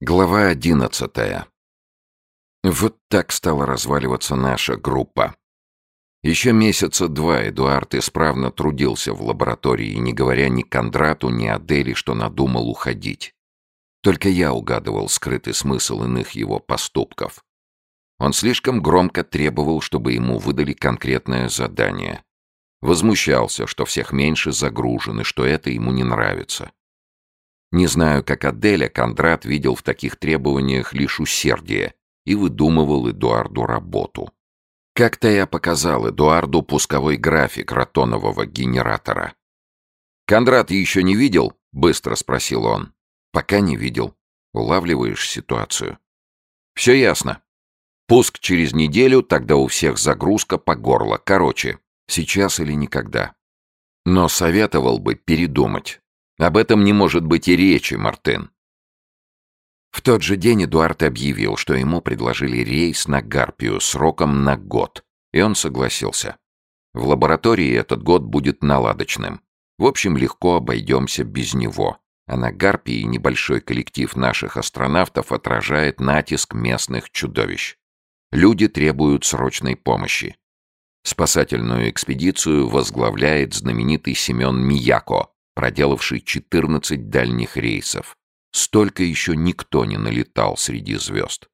Глава одиннадцатая. Вот так стала разваливаться наша группа. Еще месяца два Эдуард исправно трудился в лаборатории, не говоря ни Кондрату, ни Адели, что надумал уходить. Только я угадывал скрытый смысл иных его поступков. Он слишком громко требовал, чтобы ему выдали конкретное задание. Возмущался, что всех меньше загружены, что это ему не нравится. Не знаю, как Аделя, Кондрат видел в таких требованиях лишь усердие и выдумывал Эдуарду работу. Как-то я показал Эдуарду пусковой график ротонового генератора. «Кондрат еще не видел?» — быстро спросил он. «Пока не видел. Улавливаешь ситуацию?» «Все ясно. Пуск через неделю, тогда у всех загрузка по горло. Короче, сейчас или никогда. Но советовал бы передумать. Об этом не может быть и речи, Мартын. В тот же день Эдуард объявил, что ему предложили рейс на Гарпию сроком на год, и он согласился. В лаборатории этот год будет наладочным. В общем, легко обойдемся без него. А на Гарпии небольшой коллектив наших астронавтов отражает натиск местных чудовищ. Люди требуют срочной помощи. Спасательную экспедицию возглавляет знаменитый Семен Мияко, проделавший 14 дальних рейсов. Столько еще никто не налетал среди звезд.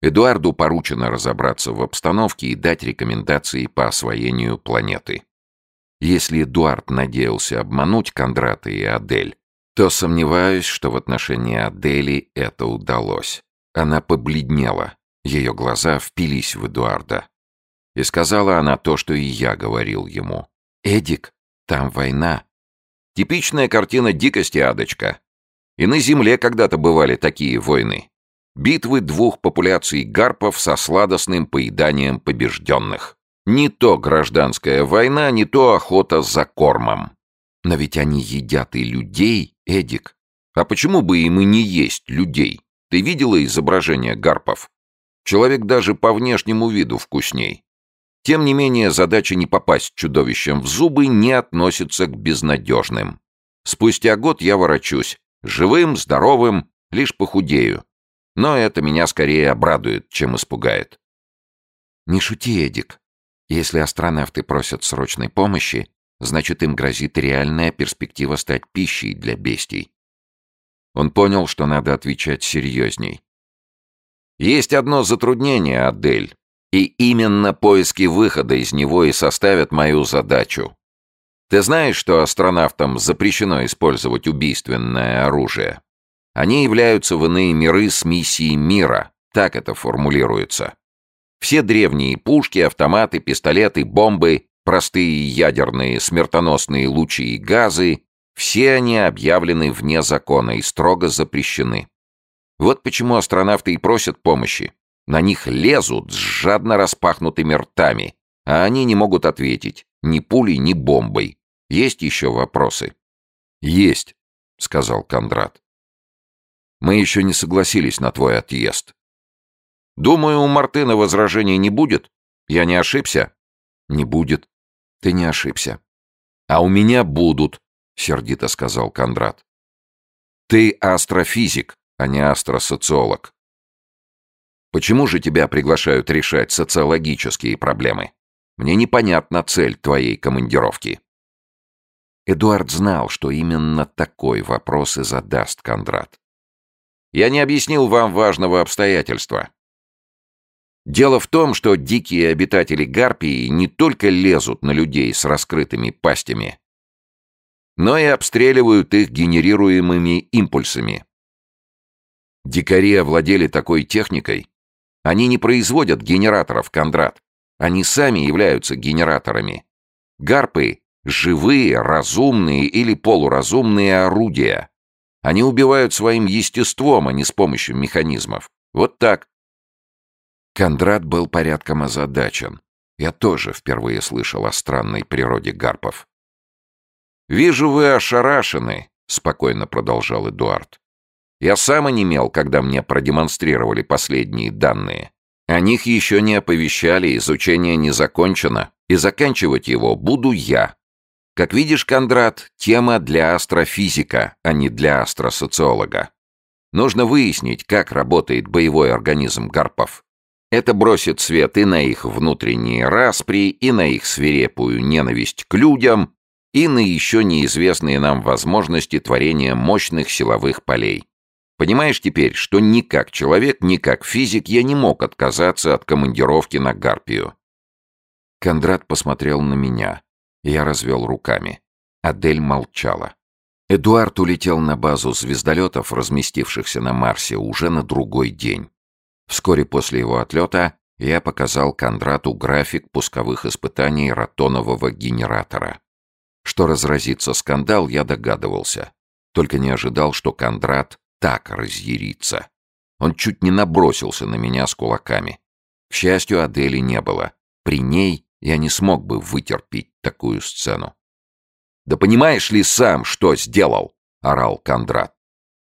Эдуарду поручено разобраться в обстановке и дать рекомендации по освоению планеты. Если Эдуард надеялся обмануть Кондрата и Адель, то сомневаюсь, что в отношении Адели это удалось. Она побледнела, ее глаза впились в Эдуарда. И сказала она то, что и я говорил ему. «Эдик, там война. Типичная картина дикости, Адочка. И на Земле когда-то бывали такие войны. Битвы двух популяций гарпов со сладостным поеданием побежденных. Не то гражданская война, не то охота за кормом. Но ведь они едят и людей, Эдик. А почему бы им и не есть людей? Ты видела изображение гарпов? Человек даже по внешнему виду вкусней. Тем не менее, задача не попасть чудовищем в зубы не относится к безнадежным. Спустя год я ворочусь. Живым, здоровым, лишь похудею. Но это меня скорее обрадует, чем испугает. Не шути, Эдик. Если астронавты просят срочной помощи, значит им грозит реальная перспектива стать пищей для бестий. Он понял, что надо отвечать серьезней. Есть одно затруднение, Адель. И именно поиски выхода из него и составят мою задачу. Ты знаешь, что астронавтам запрещено использовать убийственное оружие? Они являются в иные миры с миссией мира, так это формулируется. Все древние пушки, автоматы, пистолеты, бомбы, простые ядерные смертоносные лучи и газы, все они объявлены вне закона и строго запрещены. Вот почему астронавты и просят помощи. На них лезут с жадно распахнутыми ртами, а они не могут ответить ни пулей, ни бомбой. Есть еще вопросы? Есть, сказал Кондрат. Мы еще не согласились на твой отъезд. Думаю, у Мартына возражений не будет. Я не ошибся? Не будет. Ты не ошибся. А у меня будут, сердито сказал Кондрат. Ты астрофизик, а не астросоциолог. Почему же тебя приглашают решать социологические проблемы? Мне непонятна цель твоей командировки». Эдуард знал, что именно такой вопрос и задаст Кондрат. «Я не объяснил вам важного обстоятельства. Дело в том, что дикие обитатели Гарпии не только лезут на людей с раскрытыми пастями, но и обстреливают их генерируемыми импульсами. Дикари овладели такой техникой, они не производят генераторов, Кондрат. Они сами являются генераторами. Гарпы — живые, разумные или полуразумные орудия. Они убивают своим естеством, а не с помощью механизмов. Вот так. Кондрат был порядком озадачен. Я тоже впервые слышал о странной природе гарпов. «Вижу, вы ошарашены», — спокойно продолжал Эдуард. Я сам онемел, когда мне продемонстрировали последние данные. О них еще не оповещали, изучение не закончено, и заканчивать его буду я. Как видишь, Кондрат, тема для астрофизика, а не для астросоциолога. Нужно выяснить, как работает боевой организм гарпов. Это бросит свет и на их внутренние распри, и на их свирепую ненависть к людям, и на еще неизвестные нам возможности творения мощных силовых полей. Понимаешь теперь, что ни как человек, ни как физик я не мог отказаться от командировки на Гарпию. Кондрат посмотрел на меня. Я развел руками. Адель молчала. Эдуард улетел на базу звездолетов, разместившихся на Марсе, уже на другой день. Вскоре после его отлета я показал Кондрату график пусковых испытаний ротонового генератора. Что разразится скандал, я догадывался. Только не ожидал, что Кондрат так разъярится. Он чуть не набросился на меня с кулаками. К счастью, Адели не было. При ней я не смог бы вытерпеть такую сцену. «Да понимаешь ли сам, что сделал?» — орал Кондрат.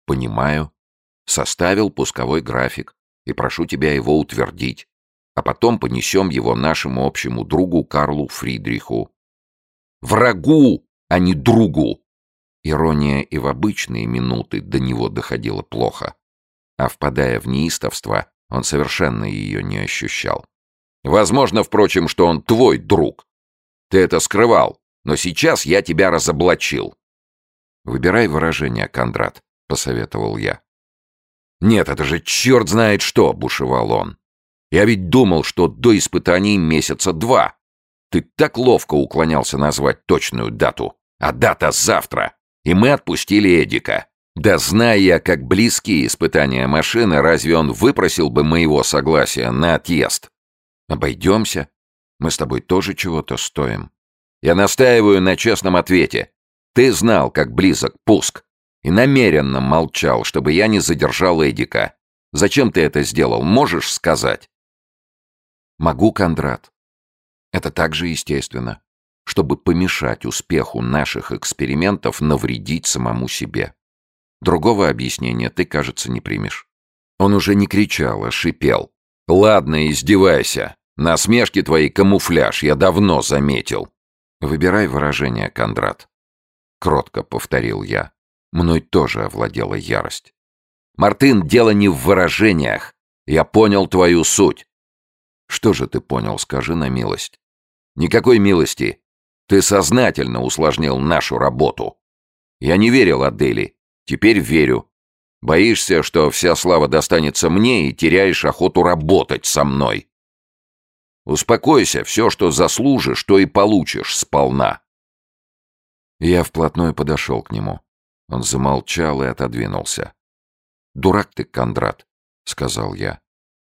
«Понимаю. Составил пусковой график и прошу тебя его утвердить, а потом понесем его нашему общему другу Карлу Фридриху». «Врагу, а не другу!» Ирония и в обычные минуты до него доходила плохо, а впадая в неистовство, он совершенно ее не ощущал. Возможно, впрочем, что он твой друг. Ты это скрывал, но сейчас я тебя разоблачил. Выбирай выражение, Кондрат, посоветовал я. Нет, это же черт знает что, бушевал он. Я ведь думал, что до испытаний месяца два. Ты так ловко уклонялся назвать точную дату. А дата завтра. И мы отпустили Эдика. Да зная как близкие испытания машины, разве он выпросил бы моего согласия на отъезд? Обойдемся. Мы с тобой тоже чего-то стоим. Я настаиваю на честном ответе. Ты знал, как близок пуск. И намеренно молчал, чтобы я не задержал Эдика. Зачем ты это сделал, можешь сказать? Могу, Кондрат. Это также естественно. Чтобы помешать успеху наших экспериментов навредить самому себе. Другого объяснения ты, кажется, не примешь. Он уже не кричал, а шипел. «Ладно, издевайся. Насмешки твои камуфляж, я давно заметил. Выбирай выражение, Кондрат. Кротко повторил я. Мной тоже овладела ярость. Мартын, дело не в выражениях. Я понял твою суть. Что же ты понял, скажи на милость. Никакой милости. Ты сознательно усложнил нашу работу. Я не верил Адели. Теперь верю. Боишься, что вся слава достанется мне и теряешь охоту работать со мной. Успокойся, все, что заслужишь, то и получишь сполна. Я вплотную подошел к нему. Он замолчал и отодвинулся. «Дурак ты, Кондрат», — сказал я.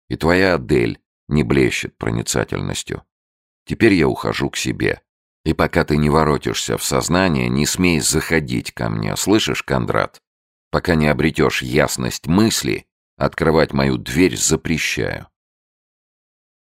«И твоя Адель не блещет проницательностью. Теперь я ухожу к себе. И пока ты не воротишься в сознание, не смей заходить ко мне, слышишь, Кондрат? Пока не обретешь ясность мысли, открывать мою дверь запрещаю.